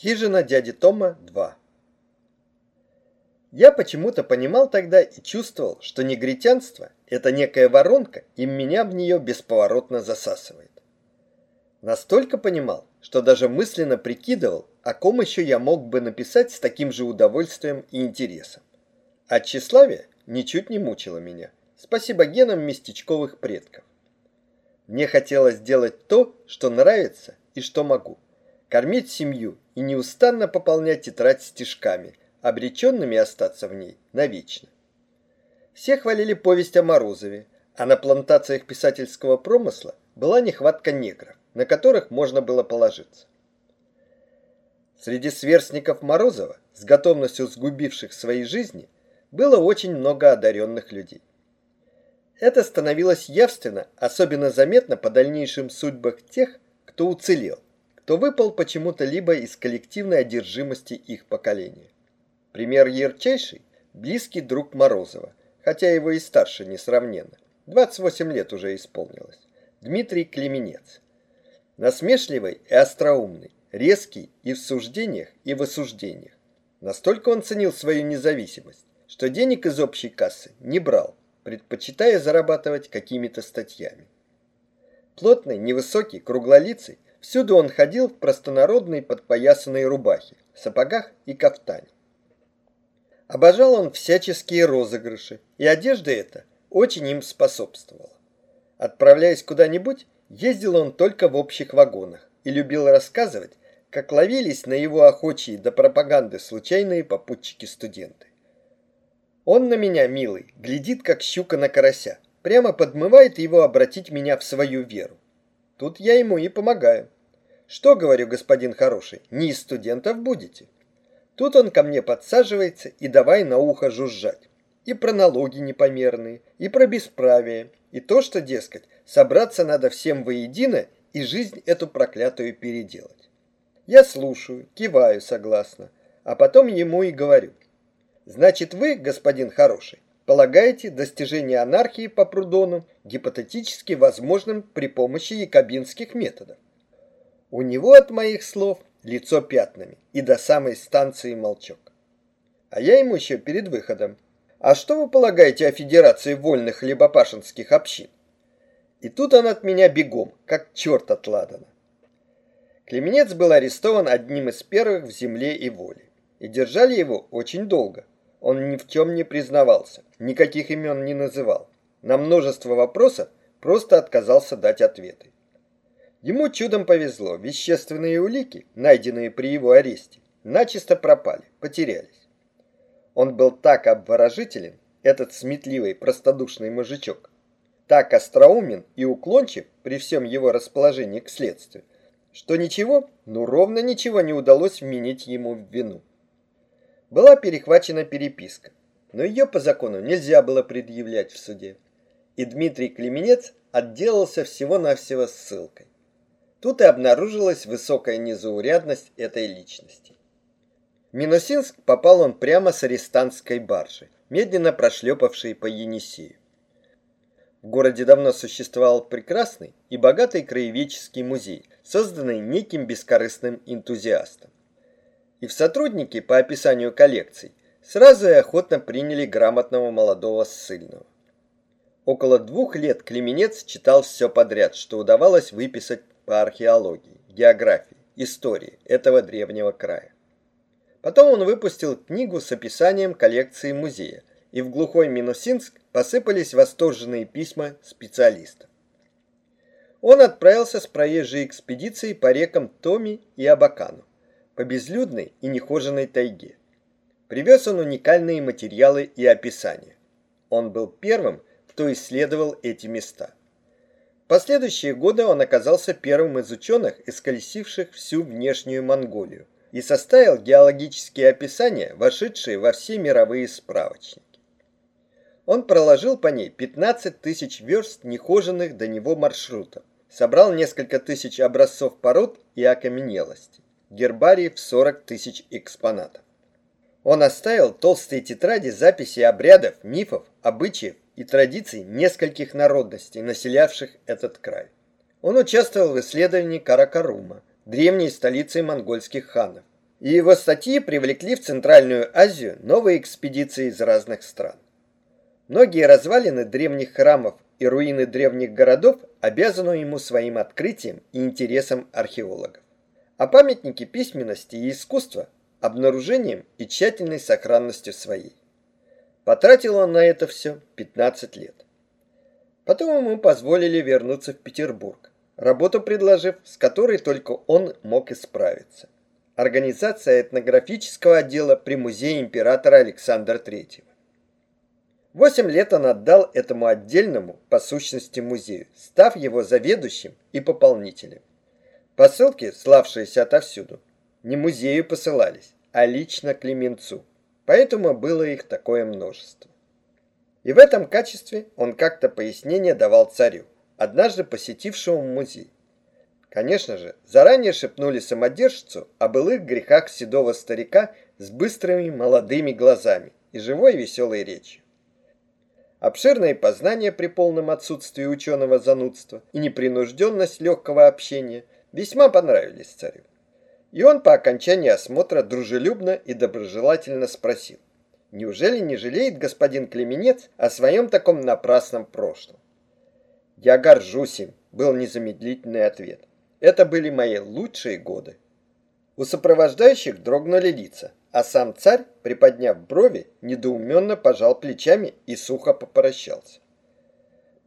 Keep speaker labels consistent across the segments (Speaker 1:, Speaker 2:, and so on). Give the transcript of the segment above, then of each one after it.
Speaker 1: Хижина дяди Тома 2 Я почему-то понимал тогда и чувствовал, что негритянство – это некая воронка, и меня в нее бесповоротно засасывает. Настолько понимал, что даже мысленно прикидывал, о ком еще я мог бы написать с таким же удовольствием и интересом. А тщеславие ничуть не мучило меня. Спасибо генам местечковых предков. Мне хотелось сделать то, что нравится и что могу – кормить семью и неустанно пополнять тетрадь стишками, обреченными остаться в ней навечно. Все хвалили повесть о Морозове, а на плантациях писательского промысла была нехватка негров, на которых можно было положиться. Среди сверстников Морозова, с готовностью сгубивших свои жизни, было очень много одаренных людей. Это становилось явственно, особенно заметно по дальнейшим судьбах тех, кто уцелел, то выпал почему-то либо из коллективной одержимости их поколения. Пример ярчайший – близкий друг Морозова, хотя его и старше несравненно. 28 лет уже исполнилось. Дмитрий Клеменец. Насмешливый и остроумный, резкий и в суждениях, и в осуждениях. Настолько он ценил свою независимость, что денег из общей кассы не брал, предпочитая зарабатывать какими-то статьями. Плотный, невысокий, круглолицый, Всюду он ходил в простонародной подпоясанной рубахе, сапогах и кафтане. Обожал он всяческие розыгрыши, и одежда эта очень им способствовала. Отправляясь куда-нибудь, ездил он только в общих вагонах и любил рассказывать, как ловились на его охочие до пропаганды случайные попутчики-студенты. Он на меня, милый, глядит, как щука на карася, прямо подмывает его обратить меня в свою веру. Тут я ему и помогаю. Что, говорю, господин хороший, не из студентов будете? Тут он ко мне подсаживается и давай на ухо жужжать. И про налоги непомерные, и про бесправие, и то, что, дескать, собраться надо всем воедино и жизнь эту проклятую переделать. Я слушаю, киваю согласно, а потом ему и говорю. Значит, вы, господин хороший, полагаете достижение анархии по Прудону гипотетически возможным при помощи якобинских методов. У него от моих слов лицо пятнами и до самой станции молчок. А я ему еще перед выходом. А что вы полагаете о Федерации вольных хлебопашинских общин? И тут он от меня бегом, как черт от Ладана. Клеменец был арестован одним из первых в земле и воле. И держали его очень долго, он ни в чем не признавался, никаких имен не называл. На множество вопросов просто отказался дать ответы. Ему чудом повезло, вещественные улики, найденные при его аресте, начисто пропали, потерялись. Он был так обворожителен, этот сметливый, простодушный мужичок, так остроумен и уклончив при всем его расположении к следствию, что ничего, ну ровно ничего не удалось вменить ему в вину была перехвачена переписка, но ее по закону нельзя было предъявлять в суде. И Дмитрий Клеменец отделался всего-навсего ссылкой. Тут и обнаружилась высокая незаурядность этой личности. В Минусинск попал он прямо с арестантской баржи, медленно прошлепавшей по Енисею. В городе давно существовал прекрасный и богатый краеведческий музей, созданный неким бескорыстным энтузиастом и в сотрудники по описанию коллекций сразу и охотно приняли грамотного молодого ссыльного. Около двух лет Клеменец читал все подряд, что удавалось выписать по археологии, географии, истории этого древнего края. Потом он выпустил книгу с описанием коллекции музея, и в глухой Минусинск посыпались восторженные письма специалистов. Он отправился с проезжей экспедицией по рекам Томи и Абакану по безлюдной и нехоженной тайге. Привез он уникальные материалы и описания. Он был первым, кто исследовал эти места. В последующие годы он оказался первым из ученых, исколесивших всю внешнюю Монголию, и составил геологические описания, вошедшие во все мировые справочники. Он проложил по ней 15 тысяч верст нехоженных до него маршрутов, собрал несколько тысяч образцов пород и окаменелостей гербарий в 40 тысяч экспонатов. Он оставил толстые тетради записи обрядов, мифов, обычаев и традиций нескольких народностей, населявших этот край. Он участвовал в исследовании Каракарума, древней столицы монгольских ханов, И его статьи привлекли в Центральную Азию новые экспедиции из разных стран. Многие развалины древних храмов и руины древних городов обязаны ему своим открытием и интересом археологов. А памятники письменности и искусства – обнаружением и тщательной сохранностью своей. Потратил он на это все 15 лет. Потом ему позволили вернуться в Петербург, работу предложив, с которой только он мог исправиться. Организация этнографического отдела при музее императора Александра III. Восемь лет он отдал этому отдельному, по сущности, музею, став его заведующим и пополнителем. Посылки, славшиеся отовсюду, не музею посылались, а лично Клеменцу, поэтому было их такое множество. И в этом качестве он как-то пояснение давал царю, однажды посетившему музей. Конечно же, заранее шепнули самодержцу о былых грехах седого старика с быстрыми молодыми глазами и живой веселой речью. Обширные познания при полном отсутствии ученого занудства и непринужденность легкого общения весьма понравились царю. И он по окончании осмотра дружелюбно и доброжелательно спросил, неужели не жалеет господин Клеменец о своем таком напрасном прошлом? «Я горжусь им», — был незамедлительный ответ. «Это были мои лучшие годы». У сопровождающих дрогнули лица, а сам царь, приподняв брови, недоуменно пожал плечами и сухо попрощался.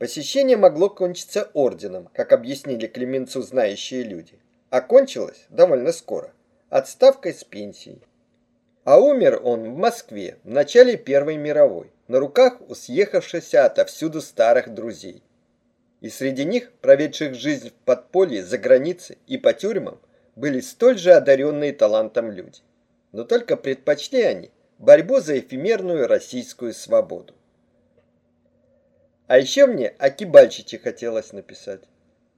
Speaker 1: Посещение могло кончиться орденом, как объяснили Клеменцу знающие люди. А кончилось довольно скоро, отставкой с пенсией. А умер он в Москве в начале Первой мировой, на руках у съехавшихся отовсюду старых друзей. И среди них, проведших жизнь в подполье, за границей и по тюрьмам, были столь же одаренные талантом люди но только предпочли они борьбу за эфемерную российскую свободу. А еще мне о Кибальчиче хотелось написать.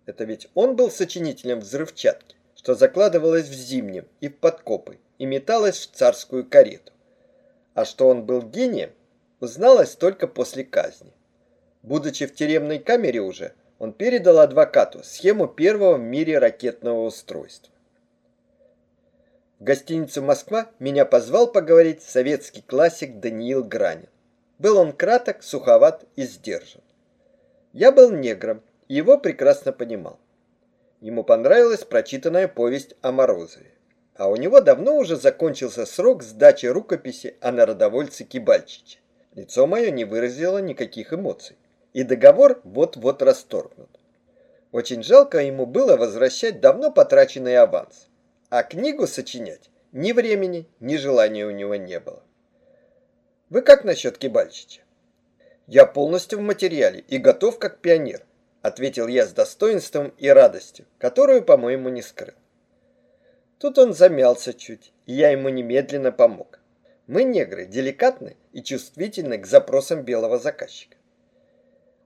Speaker 1: Это ведь он был сочинителем взрывчатки, что закладывалось в зимнем и в подкопы и металось в царскую карету. А что он был гением, узналось только после казни. Будучи в тюремной камере уже, он передал адвокату схему первого в мире ракетного устройства. В гостиницу «Москва» меня позвал поговорить советский классик Даниил Гранин. Был он краток, суховат и сдержан. Я был негром, и его прекрасно понимал. Ему понравилась прочитанная повесть о Морозове. А у него давно уже закончился срок сдачи рукописи о народовольце Кибальчиче. Лицо мое не выразило никаких эмоций. И договор вот-вот расторгнут. Очень жалко ему было возвращать давно потраченный аванс а книгу сочинять ни времени, ни желания у него не было. Вы как насчет Кибальчича? Я полностью в материале и готов как пионер, ответил я с достоинством и радостью, которую, по-моему, не скрыл. Тут он замялся чуть, и я ему немедленно помог. Мы, негры, деликатны и чувствительны к запросам белого заказчика.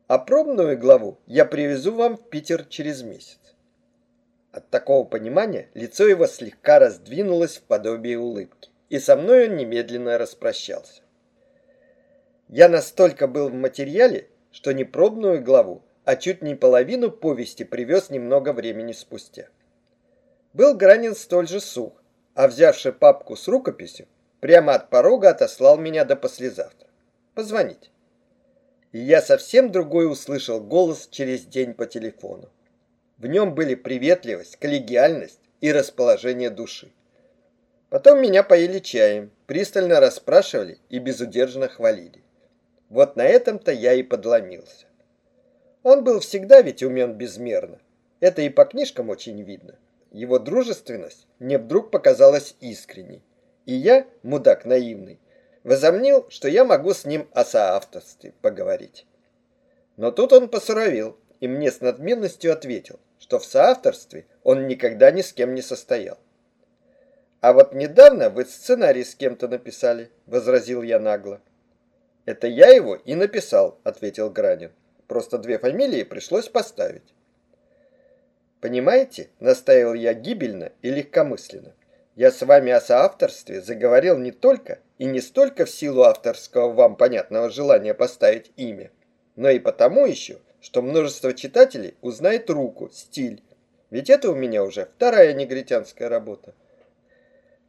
Speaker 1: А пробную главу я привезу вам в Питер через месяц. От такого понимания лицо его слегка раздвинулось в подобие улыбки, и со мной он немедленно распрощался. Я настолько был в материале, что не пробную главу, а чуть не половину повести привез немного времени спустя. Был Гранин столь же сух, а взявший папку с рукописью, прямо от порога отослал меня до послезавтра. Позвонить. И я совсем другой услышал голос через день по телефону. В нем были приветливость, коллегиальность и расположение души. Потом меня поили чаем, пристально расспрашивали и безудержно хвалили. Вот на этом-то я и подломился. Он был всегда ведь умен безмерно. Это и по книжкам очень видно. Его дружественность мне вдруг показалась искренней. И я, мудак наивный, возомнил, что я могу с ним о соавторстве поговорить. Но тут он посуровил и мне с надменностью ответил, что в соавторстве он никогда ни с кем не состоял. «А вот недавно вы сценарий с кем-то написали», — возразил я нагло. «Это я его и написал», — ответил Гранин. «Просто две фамилии пришлось поставить». «Понимаете?» — настаивал я гибельно и легкомысленно. «Я с вами о соавторстве заговорил не только и не столько в силу авторского вам понятного желания поставить имя, но и потому еще, что множество читателей узнает руку, стиль. Ведь это у меня уже вторая негритянская работа.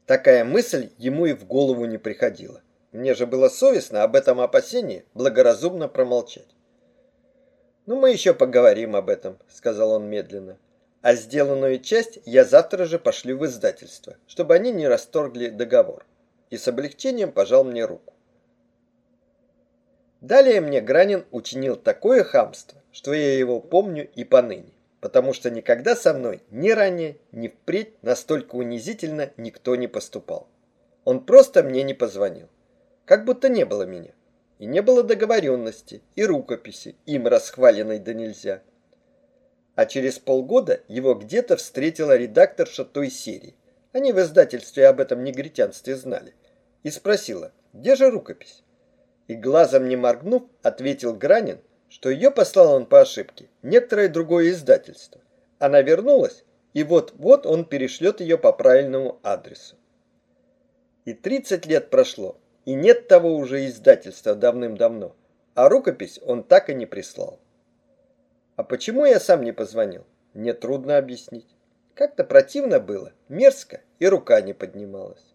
Speaker 1: Такая мысль ему и в голову не приходила. Мне же было совестно об этом опасении благоразумно промолчать. «Ну, мы еще поговорим об этом», — сказал он медленно. «А сделанную часть я завтра же пошлю в издательство, чтобы они не расторгли договор». И с облегчением пожал мне руку. Далее мне Гранин учинил такое хамство, что я его помню и поныне, потому что никогда со мной ни ранее, ни впредь настолько унизительно никто не поступал. Он просто мне не позвонил, как будто не было меня. И не было договоренности и рукописи, им расхваленной да нельзя. А через полгода его где-то встретила редакторша той серии. Они в издательстве об этом негритянстве знали. И спросила, где же рукопись? И глазом не моргнув, ответил Гранин, что ее послал он по ошибке некоторое другое издательство. Она вернулась, и вот-вот он перешлет ее по правильному адресу. И 30 лет прошло, и нет того уже издательства давным-давно, а рукопись он так и не прислал. А почему я сам не позвонил? Мне трудно объяснить. Как-то противно было, мерзко, и рука не поднималась.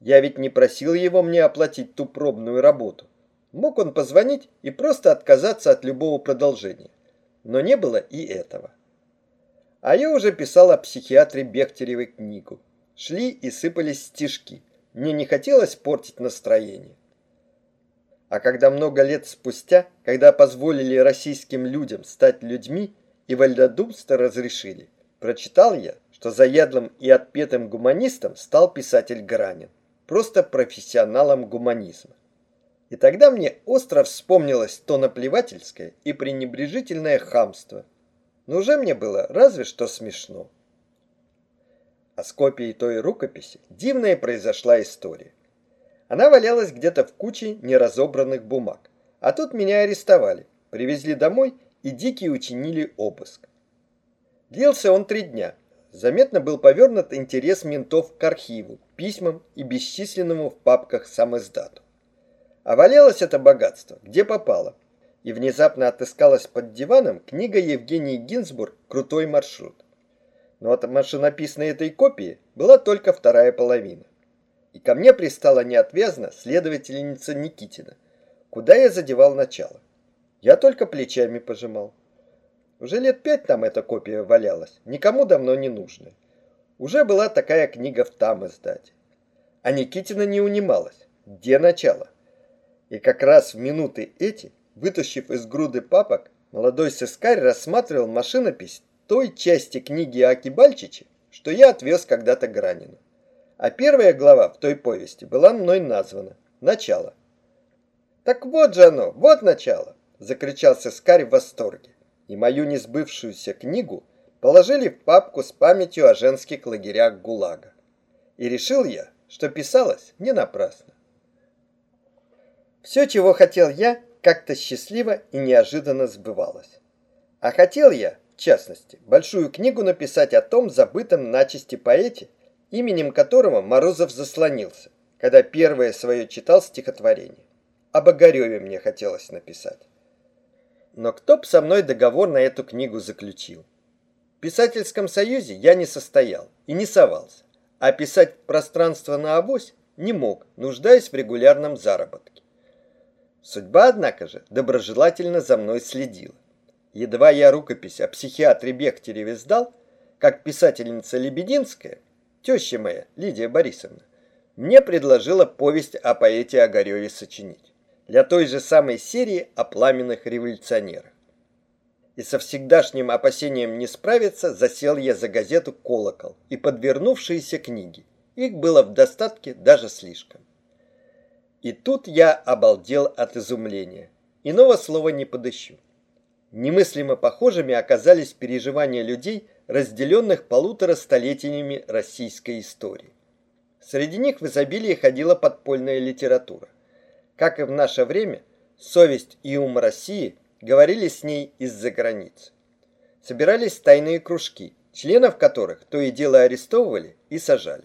Speaker 1: Я ведь не просил его мне оплатить ту пробную работу. Мог он позвонить и просто отказаться от любого продолжения. Но не было и этого. А я уже писал о психиатре Бехтеревой книгу. Шли и сыпались стишки – мне не хотелось портить настроение. А когда много лет спустя, когда позволили российским людям стать людьми и вольнодумство разрешили, прочитал я, что заядлым и отпетым гуманистом стал писатель Гранин, просто профессионалом гуманизма. И тогда мне остро вспомнилось то наплевательское и пренебрежительное хамство. Но уже мне было разве что смешно. А с копией той рукописи дивная произошла история. Она валялась где-то в куче неразобранных бумаг. А тут меня арестовали, привезли домой и дикие учинили обыск. Длился он три дня. Заметно был повернут интерес ментов к архиву, письмам и бесчисленному в папках самоиздату. А валялось это богатство, где попало. И внезапно отыскалась под диваном книга Евгении Гинзбург «Крутой маршрут» но от машинописной этой копии была только вторая половина. И ко мне пристала неотвязно следовательница Никитина, куда я задевал начало. Я только плечами пожимал. Уже лет пять там эта копия валялась, никому давно не нужная. Уже была такая книга в там издате. А Никитина не унималась. Где начало? И как раз в минуты эти, вытащив из груды папок, молодой сыскарь рассматривал машинопись той части книги Аки Бальчичи, что я отвез когда-то Гранину. А первая глава в той повести была мной названа «Начало». «Так вот же оно, вот начало!» – закричал Сыскарь в восторге. И мою несбывшуюся книгу положили в папку с памятью о женских лагерях ГУЛАГа. И решил я, что писалось не напрасно. Все, чего хотел я, как-то счастливо и неожиданно сбывалось. А хотел я, в частности, большую книгу написать о том забытом начисти поэте, именем которого Морозов заслонился, когда первое свое читал стихотворение. Об Огареве мне хотелось написать. Но кто б со мной договор на эту книгу заключил? В писательском союзе я не состоял и не совался, а писать пространство на авось не мог, нуждаясь в регулярном заработке. Судьба, однако же, доброжелательно за мной следила. Едва я рукопись о психиатре Бехтереве сдал, как писательница Лебединская, теща моя, Лидия Борисовна, мне предложила повесть о поэте Огареве сочинить для той же самой серии о пламенных революционерах. И со всегдашним опасением не справиться засел я за газету «Колокол» и подвернувшиеся книги. Их было в достатке даже слишком. И тут я обалдел от изумления. Иного слова не подыщу. Немыслимо похожими оказались переживания людей, разделенных полутора столетиями российской истории. Среди них в изобилии ходила подпольная литература. Как и в наше время, совесть и ум России говорили с ней из-за границ. Собирались тайные кружки, членов которых то и дело арестовывали и сажали.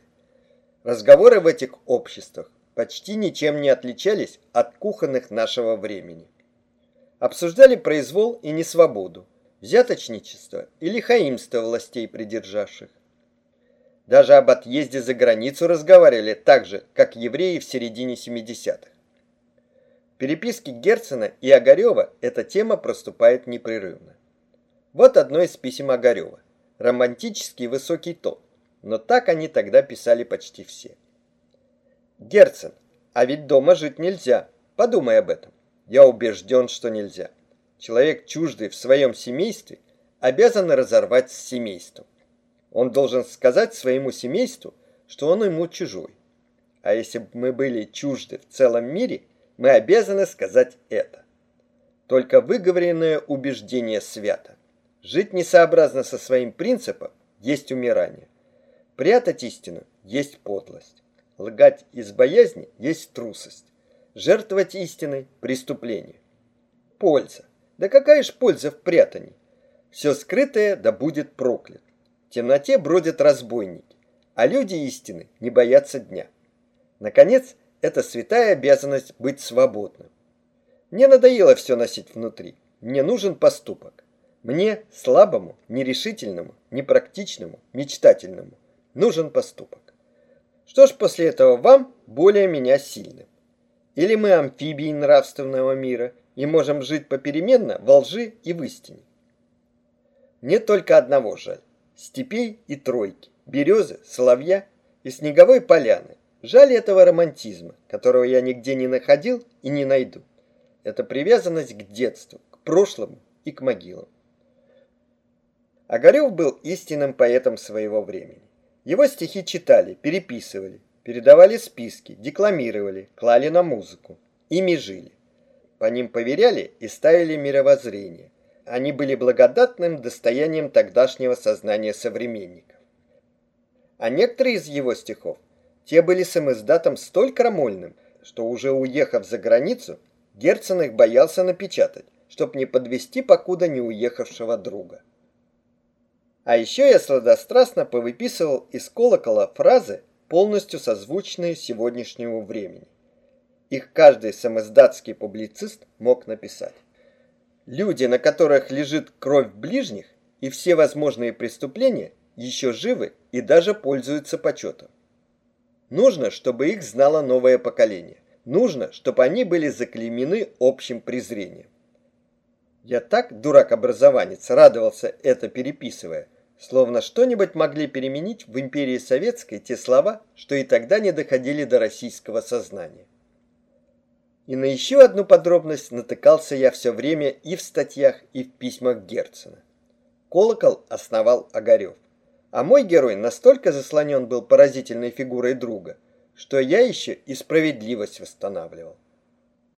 Speaker 1: Разговоры в этих обществах почти ничем не отличались от кухонных нашего времени обсуждали произвол и несвободу, взяточничество или хаимство властей придержавших. Даже об отъезде за границу разговаривали так же, как евреи в середине 70-х. В переписке Герцена и Огарева эта тема проступает непрерывно. Вот одно из писем Огарева. Романтический высокий тон. Но так они тогда писали почти все. Герцен, а ведь дома жить нельзя. Подумай об этом. Я убежден, что нельзя. Человек, чуждый в своем семействе, обязан разорвать с семейством. Он должен сказать своему семейству, что он ему чужой. А если бы мы были чужды в целом мире, мы обязаны сказать это. Только выговоренное убеждение свято. Жить несообразно со своим принципом есть умирание. Прятать истину есть подлость. Лгать из боязни есть трусость. Жертвовать истиной – преступление. Польза. Да какая ж польза в прятании? Все скрытое да будет проклят. В темноте бродят разбойники, а люди истины не боятся дня. Наконец, это святая обязанность быть свободным. Мне надоело все носить внутри. Мне нужен поступок. Мне, слабому, нерешительному, непрактичному, мечтательному, нужен поступок. Что ж после этого вам более меня сильным? Или мы амфибии нравственного мира и можем жить попеременно во лжи и в истине? Мне только одного жаль степей и тройки, березы, соловья и снеговой поляны. Жаль этого романтизма, которого я нигде не находил и не найду. Это привязанность к детству, к прошлому и к могилам. Огарев был истинным поэтом своего времени. Его стихи читали, переписывали, передавали списки, декламировали, клали на музыку. Ими жили. По ним поверяли и ставили мировоззрение – они были благодатным достоянием тогдашнего сознания современников. А некоторые из его стихов, те были самоиздатом столь крамольным, что уже уехав за границу, Герцен их боялся напечатать, чтоб не подвести покуда не уехавшего друга. А еще я сладострастно повыписывал из колокола фразы, полностью созвучные сегодняшнему времени. Их каждый самоиздатский публицист мог написать. Люди, на которых лежит кровь ближних и все возможные преступления, еще живы и даже пользуются почетом. Нужно, чтобы их знало новое поколение. Нужно, чтобы они были заклеймены общим презрением. Я так, дурак-образованец, радовался это переписывая, словно что-нибудь могли переменить в империи советской те слова, что и тогда не доходили до российского сознания. И на еще одну подробность натыкался я все время и в статьях, и в письмах Герцена. Колокол основал Огарев. А мой герой настолько заслонен был поразительной фигурой друга, что я еще и справедливость восстанавливал.